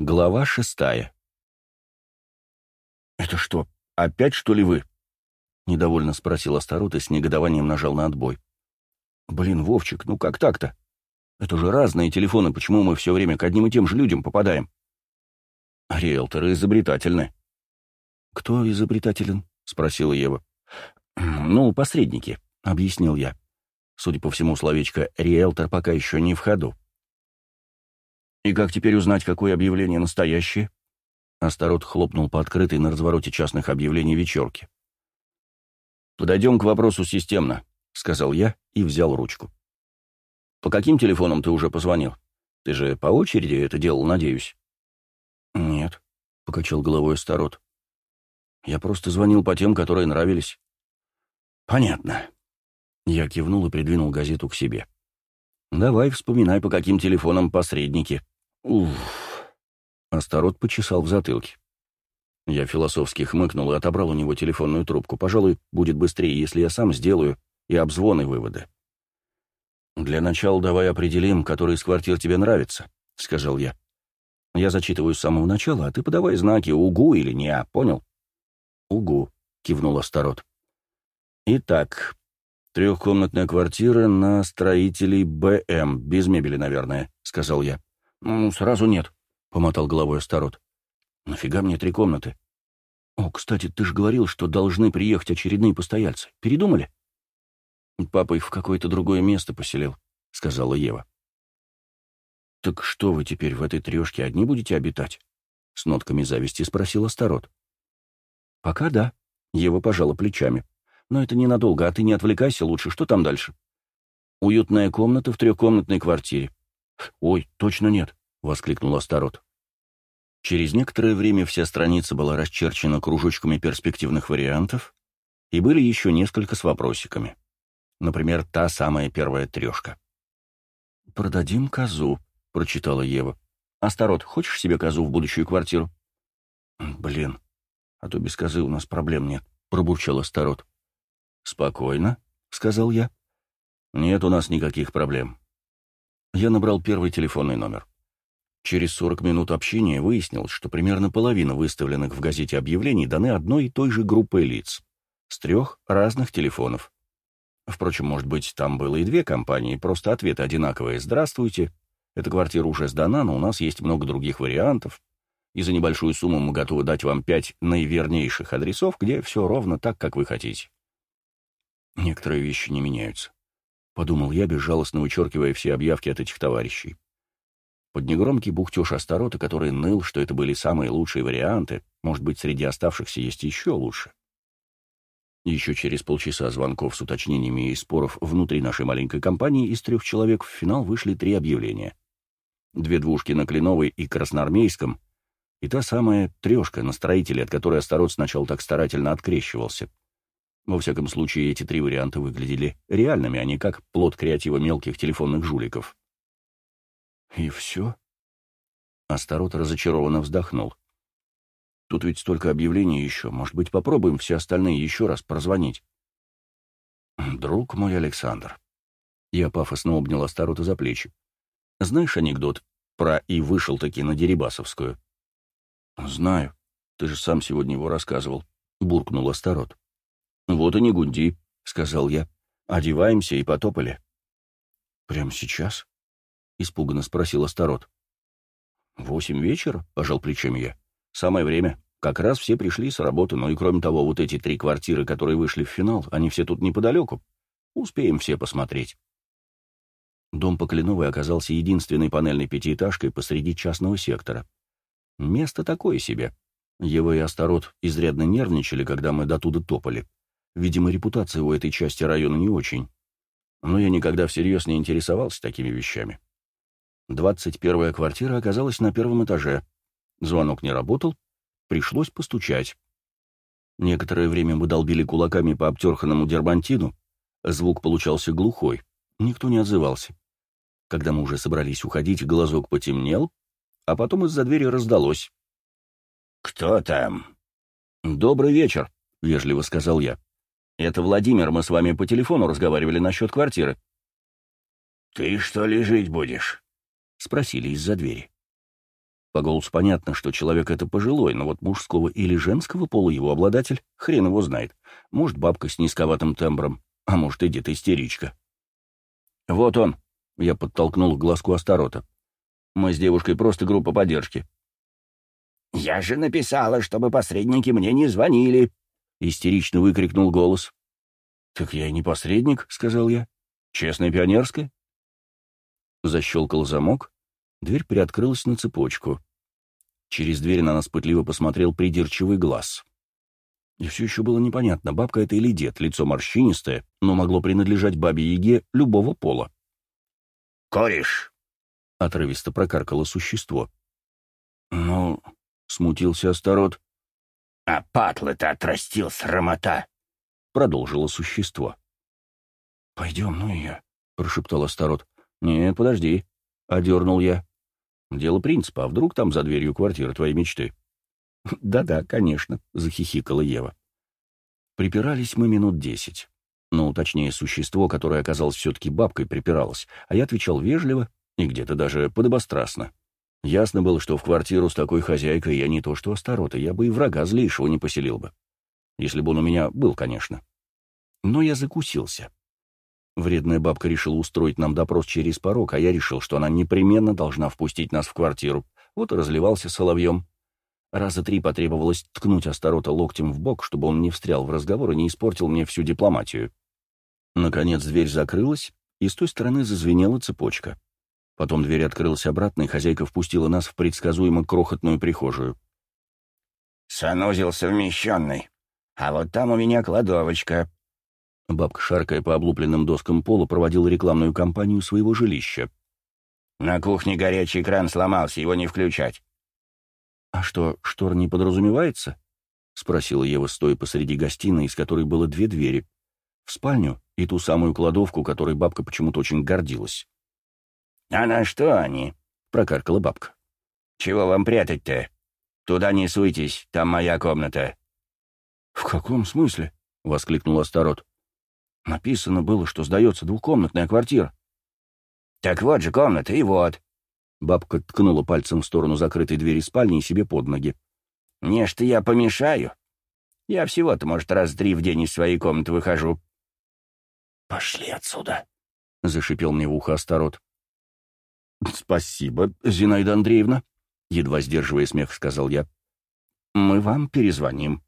Глава шестая. «Это что, опять, что ли, вы?» — недовольно спросил Астарот и с негодованием нажал на отбой. «Блин, Вовчик, ну как так-то? Это же разные телефоны, почему мы все время к одним и тем же людям попадаем?» «Риэлторы изобретательны». «Кто изобретателен?» — спросила Ева. «Ну, посредники», — объяснил я. Судя по всему, словечко «риэлтор» пока еще не в ходу. «И как теперь узнать, какое объявление настоящее?» Астарот хлопнул по открытой на развороте частных объявлений вечерки. «Подойдем к вопросу системно», — сказал я и взял ручку. «По каким телефонам ты уже позвонил? Ты же по очереди это делал, надеюсь?» «Нет», — покачал головой Астарот. «Я просто звонил по тем, которые нравились». «Понятно». Я кивнул и придвинул газету к себе. «Давай вспоминай, по каким телефонам посредники». «Уф». Астарот почесал в затылке. Я философски хмыкнул и отобрал у него телефонную трубку. Пожалуй, будет быстрее, если я сам сделаю и обзвоны выводы. «Для начала давай определим, который из квартир тебе нравится», — сказал я. «Я зачитываю с самого начала, а ты подавай знаки, угу или не, понял?» «Угу», — кивнул Астарот. «Итак, трехкомнатная квартира на строителей БМ, без мебели, наверное», — сказал я. «Ну, сразу нет», — помотал головой Астарот. «Нафига мне три комнаты?» «О, кстати, ты же говорил, что должны приехать очередные постояльцы. Передумали?» «Папа их в какое-то другое место поселил», — сказала Ева. «Так что вы теперь в этой трешке одни будете обитать?» — с нотками зависти спросил Астарот. «Пока да», — Ева пожала плечами. «Но это ненадолго, а ты не отвлекайся лучше. Что там дальше?» «Уютная комната в трехкомнатной квартире». «Ой, точно нет», — воскликнул Астарот. Через некоторое время вся страница была расчерчена кружочками перспективных вариантов, и были еще несколько с вопросиками. Например, та самая первая трешка. «Продадим козу», — прочитала Ева. «Астарот, хочешь себе козу в будущую квартиру?» «Блин, а то без козы у нас проблем нет», — пробурчал Астарот. «Спокойно», — сказал я. «Нет у нас никаких проблем». Я набрал первый телефонный номер. Через 40 минут общения выяснилось, что примерно половина выставленных в газете объявлений даны одной и той же группой лиц. С трех разных телефонов. Впрочем, может быть, там было и две компании, просто ответы одинаковые. «Здравствуйте, эта квартира уже сдана, но у нас есть много других вариантов, и за небольшую сумму мы готовы дать вам пять наивернейших адресов, где все ровно так, как вы хотите». Некоторые вещи не меняются. Подумал я, безжалостно вычеркивая все объявки от этих товарищей. Под негромкий бухтеж Астарота, который ныл, что это были самые лучшие варианты, может быть, среди оставшихся есть еще лучше. Еще через полчаса звонков с уточнениями и споров внутри нашей маленькой компании из трех человек в финал вышли три объявления. Две двушки на Кленовой и Красноармейском, и та самая трешка на строителе, от которой Астарот сначала так старательно открещивался. Во всяком случае, эти три варианта выглядели реальными, а не как плод креатива мелких телефонных жуликов. «И все?» Астарот разочарованно вздохнул. Тут ведь столько объявлений еще. Может быть, попробуем все остальные еще раз прозвонить. Друг мой Александр. Я пафосно обнял Астарота за плечи. Знаешь анекдот про «и вышел-таки на Дерибасовскую»? Знаю. Ты же сам сегодня его рассказывал. Буркнул Астарот. Вот и не гунди, сказал я. Одеваемся и потопали. Прямо сейчас? Испуганно спросил Астарот. «Восемь вечера?» — пожал плечами я. Самое время. Как раз все пришли с работы, ну и кроме того, вот эти три квартиры, которые вышли в финал, они все тут неподалеку. Успеем все посмотреть. Дом по Кленовой оказался единственной панельной пятиэтажкой посреди частного сектора. Место такое себе. Его и Астарот изрядно нервничали, когда мы до туда топали. Видимо, репутация у этой части района не очень. Но я никогда всерьез не интересовался такими вещами. Двадцать первая квартира оказалась на первом этаже — Звонок не работал, пришлось постучать. Некоторое время мы долбили кулаками по обтерханному дермантину, звук получался глухой, никто не отзывался. Когда мы уже собрались уходить, глазок потемнел, а потом из-за двери раздалось. «Кто там?» «Добрый вечер», — вежливо сказал я. «Это Владимир, мы с вами по телефону разговаривали насчет квартиры». «Ты что ли жить будешь?» — спросили из-за двери. По голосу понятно, что человек это пожилой, но вот мужского или женского пола его обладатель, хрен его знает. Может, бабка с низковатым тембром, а может, и где-то истеричка. «Вот он», — я подтолкнул к глазку Астарота. «Мы с девушкой просто группа поддержки». «Я же написала, чтобы посредники мне не звонили», — истерично выкрикнул голос. «Так я и не посредник», — сказал я. «Честная пионерская». Защелкал замок, дверь приоткрылась на цепочку. Через дверь на нас пытливо посмотрел придирчивый глаз. И все еще было непонятно, бабка это или дед, лицо морщинистое, но могло принадлежать бабе-яге любого пола. «Кореш!» — отрывисто прокаркало существо. «Ну...» — смутился Астарот. «А патлы-то отрастил срамота!» — продолжило существо. «Пойдем, ну я», — прошептал Астарот. «Нет, подожди», — одернул я. «Дело принципа, а вдруг там за дверью квартира твоей мечты?» «Да-да, конечно», — захихикала Ева. Припирались мы минут десять. Ну, точнее, существо, которое оказалось все-таки бабкой, припиралось, а я отвечал вежливо и где-то даже подобострастно. Ясно было, что в квартиру с такой хозяйкой я не то что Астарота, я бы и врага злейшего не поселил бы. Если бы он у меня был, конечно. Но я закусился. Вредная бабка решила устроить нам допрос через порог, а я решил, что она непременно должна впустить нас в квартиру. Вот и разливался соловьем. Раза три потребовалось ткнуть Астарота локтем в бок, чтобы он не встрял в разговор и не испортил мне всю дипломатию. Наконец дверь закрылась, и с той стороны зазвенела цепочка. Потом дверь открылась обратно, и хозяйка впустила нас в предсказуемо крохотную прихожую. «Санузел совмещенный. А вот там у меня кладовочка». Бабка, шаркая по облупленным доскам пола, проводила рекламную кампанию своего жилища. «На кухне горячий кран сломался, его не включать. «А что, штор не подразумевается?» — спросила Ева, стоя посреди гостиной, из которой было две двери. В спальню и ту самую кладовку, которой бабка почему-то очень гордилась. «А на что они?» — прокаркала бабка. «Чего вам прятать-то? Туда не суйтесь, там моя комната». «В каком смысле?» — воскликнул Астарот. «Написано было, что сдается двухкомнатная квартира». «Так вот же комната, и вот. Бабка ткнула пальцем в сторону закрытой двери спальни и себе под ноги. «Не что я помешаю. Я всего-то, может, раз три в день из своей комнаты выхожу». «Пошли отсюда», — зашипел мне в ухо Астарот. «Спасибо, Зинаида Андреевна», — едва сдерживая смех, сказал я. «Мы вам перезвоним».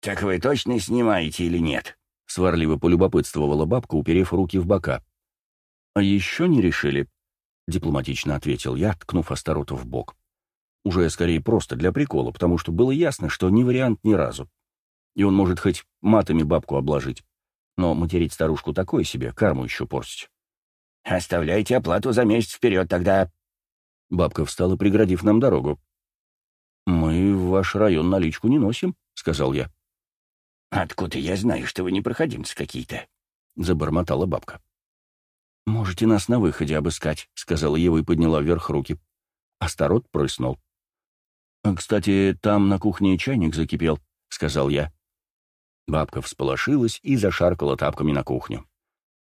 «Так вы точно снимаете или нет?» — сварливо полюбопытствовала бабка, уперев руки в бока. «А еще не решили?» дипломатично ответил я, ткнув Астароту в бок. Уже скорее просто для прикола, потому что было ясно, что не вариант ни разу. И он может хоть матами бабку обложить. Но материть старушку такое себе, карму еще портить. «Оставляйте оплату за месяц вперед тогда». Бабка встала, преградив нам дорогу. «Мы в ваш район наличку не носим», — сказал я. «Откуда я знаю, что вы не проходимцы какие-то?» — забормотала бабка. «Можете нас на выходе обыскать», — сказала Ева и подняла вверх руки. Астарот прыснул. «А, «Кстати, там на кухне чайник закипел», — сказал я. Бабка всполошилась и зашаркала тапками на кухню.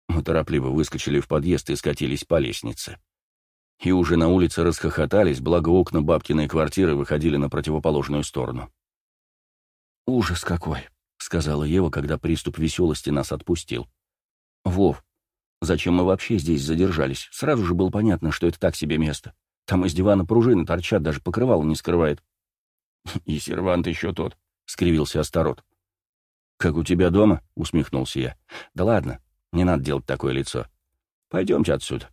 Мы торопливо выскочили в подъезд и скатились по лестнице. И уже на улице расхохотались, благо окна бабкиной квартиры выходили на противоположную сторону. «Ужас какой!» — сказала Ева, когда приступ веселости нас отпустил. «Вов, Зачем мы вообще здесь задержались? Сразу же было понятно, что это так себе место. Там из дивана пружины торчат, даже покрывало не скрывает. И сервант еще тот, — скривился Астарот. «Как у тебя дома?» — усмехнулся я. «Да ладно, не надо делать такое лицо. Пойдемте отсюда».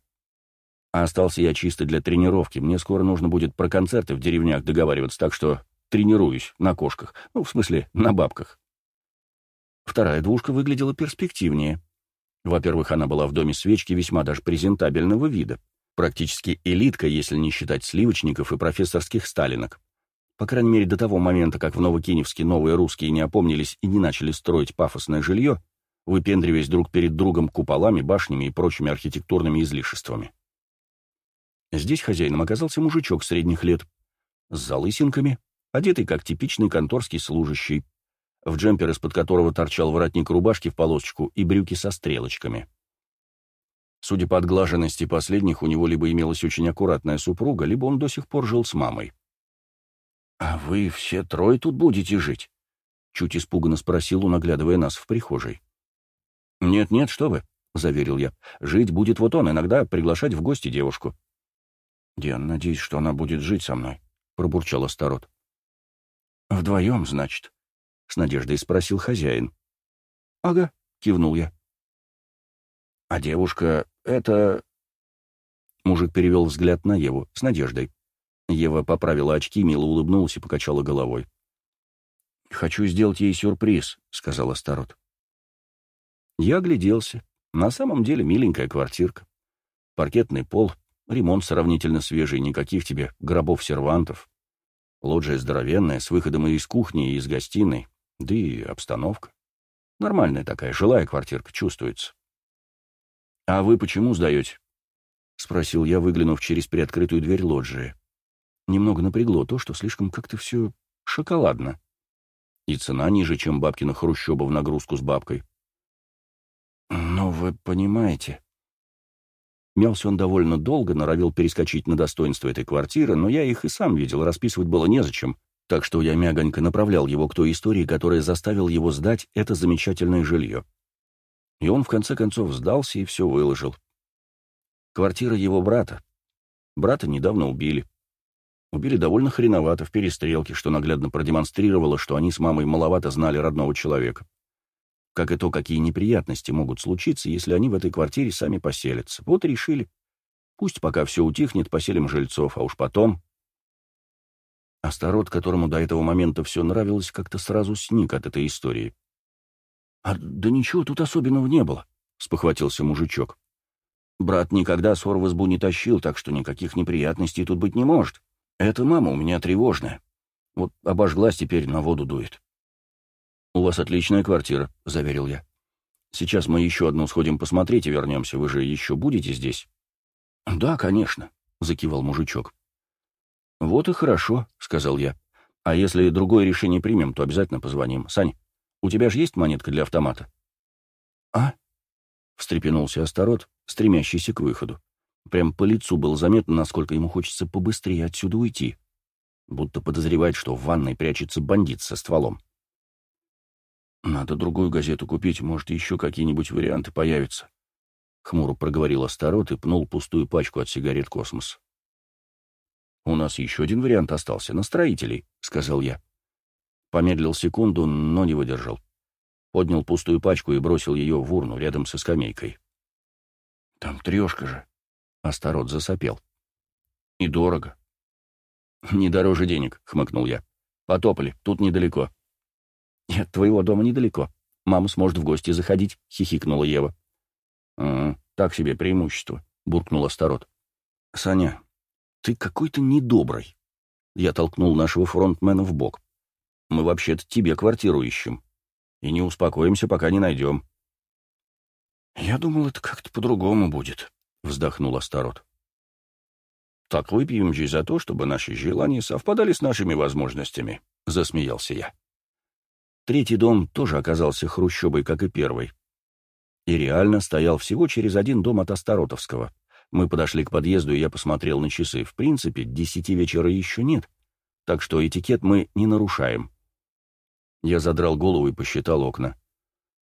А остался я чисто для тренировки. Мне скоро нужно будет про концерты в деревнях договариваться, так что тренируюсь на кошках. Ну, в смысле, на бабках. Вторая двушка выглядела перспективнее. Во-первых, она была в доме свечки весьма даже презентабельного вида. Практически элитка, если не считать сливочников и профессорских сталинок. По крайней мере, до того момента, как в Новокиневске новые русские не опомнились и не начали строить пафосное жилье, выпендриваясь друг перед другом куполами, башнями и прочими архитектурными излишествами. Здесь хозяином оказался мужичок средних лет, с залысинками, одетый как типичный конторский служащий, в джемпер, из-под которого торчал воротник рубашки в полосочку и брюки со стрелочками. Судя по отглаженности последних, у него либо имелась очень аккуратная супруга, либо он до сих пор жил с мамой. «А вы все трое тут будете жить?» — чуть испуганно спросил он, оглядывая нас в прихожей. «Нет-нет, что вы», — заверил я. «Жить будет вот он, иногда приглашать в гости девушку». «Я надеюсь, что она будет жить со мной», — пробурчал Астарот. «Вдвоем, значит?» — с надеждой спросил хозяин. «Ага», — кивнул я. «А девушка — это...» Мужик перевел взгляд на Еву с надеждой. Ева поправила очки, мило улыбнулась и покачала головой. «Хочу сделать ей сюрприз», — сказал Астарот. Я огляделся. На самом деле миленькая квартирка. Паркетный пол, ремонт сравнительно свежий, никаких тебе гробов-сервантов. Лоджия здоровенная, с выходом и из кухни, и из гостиной. Да и обстановка. Нормальная такая, жилая квартирка, чувствуется. «А вы почему сдаете?» — спросил я, выглянув через приоткрытую дверь лоджии. Немного напрягло то, что слишком как-то все шоколадно. И цена ниже, чем бабкина хрущоба в нагрузку с бабкой. «Ну, вы понимаете...» Мялся он довольно долго, норовил перескочить на достоинство этой квартиры, но я их и сам видел, расписывать было незачем, так что я мягонько направлял его к той истории, которая заставил его сдать это замечательное жилье. И он в конце концов сдался и все выложил. Квартира его брата. Брата недавно убили. Убили довольно хреновато в перестрелке, что наглядно продемонстрировало, что они с мамой маловато знали родного человека. Как и то, какие неприятности могут случиться, если они в этой квартире сами поселятся. Вот решили. Пусть пока все утихнет, поселим жильцов, а уж потом... Астарот, которому до этого момента все нравилось, как-то сразу сник от этой истории. «А да ничего тут особенного не было», — спохватился мужичок. «Брат никогда ссор в избу не тащил, так что никаких неприятностей тут быть не может. Эта мама у меня тревожная. Вот обожглась теперь на воду дует». «У вас отличная квартира», — заверил я. «Сейчас мы еще одну сходим посмотреть и вернемся. Вы же еще будете здесь?» «Да, конечно», — закивал мужичок. «Вот и хорошо», — сказал я. «А если другое решение примем, то обязательно позвоним. Сань, у тебя же есть монетка для автомата?» «А?» — встрепенулся Астарот, стремящийся к выходу. Прям по лицу было заметно, насколько ему хочется побыстрее отсюда уйти. Будто подозревает, что в ванной прячется бандит со стволом. «Надо другую газету купить, может, еще какие-нибудь варианты появятся», — хмуро проговорил Астарот и пнул пустую пачку от сигарет «Космос». «У нас еще один вариант остался, на строителей», — сказал я. Помедлил секунду, но не выдержал. Поднял пустую пачку и бросил ее в урну рядом со скамейкой. «Там трешка же», — Астарот засопел. «И дорого». «Не дороже денег», — хмыкнул я. «Потопали, тут недалеко». «От твоего дома недалеко. Мама сможет в гости заходить», — хихикнула Ева. «А, так себе преимущество», — буркнул Астарот. «Саня, ты какой-то недобрый». Я толкнул нашего фронтмена в бок. Мы вообще-то тебе квартиру ищем. И не успокоимся, пока не найдем. Я думал, это как-то по-другому будет, вздохнул Астарот. Так выпьем же за то, чтобы наши желания совпадали с нашими возможностями, засмеялся я. Третий дом тоже оказался хрущобой, как и первый. И реально стоял всего через один дом от Астаротовского. Мы подошли к подъезду, и я посмотрел на часы. В принципе, десяти вечера еще нет, так что этикет мы не нарушаем. Я задрал голову и посчитал окна.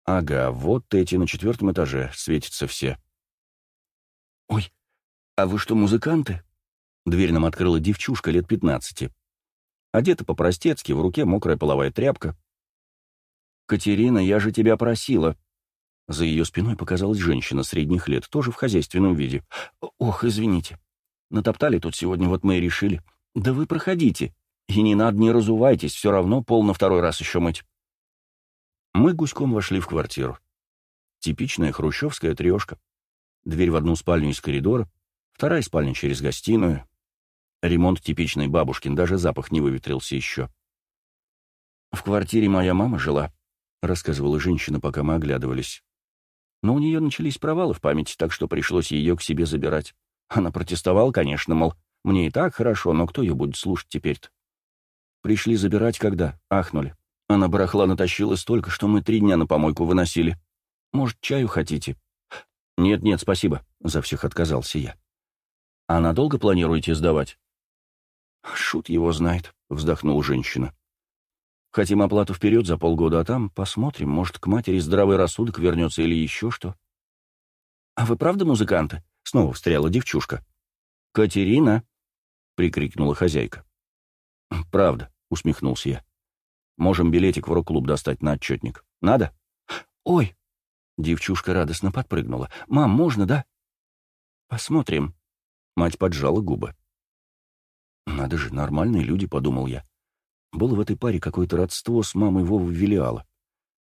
Ага, вот эти на четвертом этаже, светятся все. «Ой, а вы что, музыканты?» Дверь нам открыла девчушка лет пятнадцати. Одета по-простецки, в руке мокрая половая тряпка. «Катерина, я же тебя просила!» За ее спиной показалась женщина средних лет, тоже в хозяйственном виде. «Ох, извините. Натоптали тут сегодня, вот мы и решили. Да вы проходите!» И не надо, не разувайтесь, все равно пол на второй раз еще мыть. Мы гуськом вошли в квартиру. Типичная хрущевская трешка. Дверь в одну спальню из коридора, вторая спальня через гостиную. Ремонт типичный бабушкин, даже запах не выветрился еще. «В квартире моя мама жила», — рассказывала женщина, пока мы оглядывались. Но у нее начались провалы в памяти, так что пришлось ее к себе забирать. Она протестовала, конечно, мол, мне и так хорошо, но кто ее будет слушать теперь-то? Пришли забирать когда? Ахнули. Она барахла натащила столько, что мы три дня на помойку выносили. Может, чаю хотите? Нет-нет, спасибо, За всех отказался я. «А надолго планируете сдавать?» «Шут его знает», — вздохнула женщина. «Хотим оплату вперед за полгода, а там посмотрим, может, к матери здравый рассудок вернется или еще что». «А вы правда музыканты?» — снова встряла девчушка. «Катерина!» — прикрикнула хозяйка. «Правда», — усмехнулся я. «Можем билетик в рок-клуб достать на отчетник. Надо?» «Ой!» — девчушка радостно подпрыгнула. «Мам, можно, да?» «Посмотрим». Мать поджала губы. «Надо же, нормальные люди», — подумал я. Было в этой паре какое-то родство с мамой Вовы Велиала.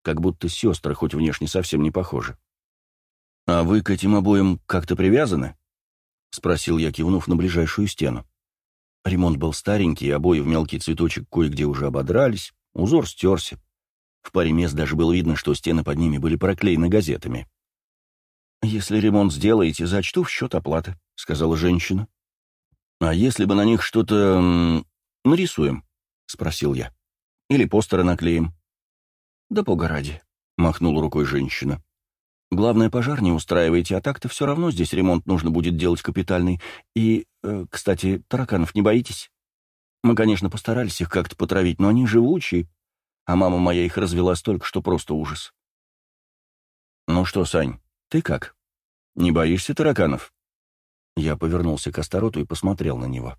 Как будто сестры, хоть внешне совсем не похожи. «А вы к этим обоим как-то привязаны?» — спросил я, кивнув на ближайшую стену. Ремонт был старенький, обои в мелкий цветочек кое-где уже ободрались, узор стерся. В паре мест даже было видно, что стены под ними были проклеены газетами. «Если ремонт сделаете, зачту в счет оплаты», — сказала женщина. «А если бы на них что-то... нарисуем?» — спросил я. «Или постеры наклеим?» «Да бога ради», — махнула рукой женщина. «Главное, пожар не устраивайте, а так-то все равно здесь ремонт нужно будет делать капитальный. И, э, кстати, тараканов не боитесь? Мы, конечно, постарались их как-то потравить, но они живучие, а мама моя их развела столько, что просто ужас». «Ну что, Сань, ты как? Не боишься тараканов?» Я повернулся к Астароту и посмотрел на него.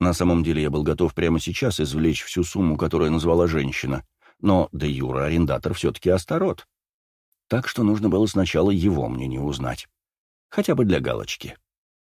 На самом деле я был готов прямо сейчас извлечь всю сумму, которую назвала женщина, но де Юра арендатор все-таки Астарот. Так что нужно было сначала его мнение узнать. Хотя бы для галочки.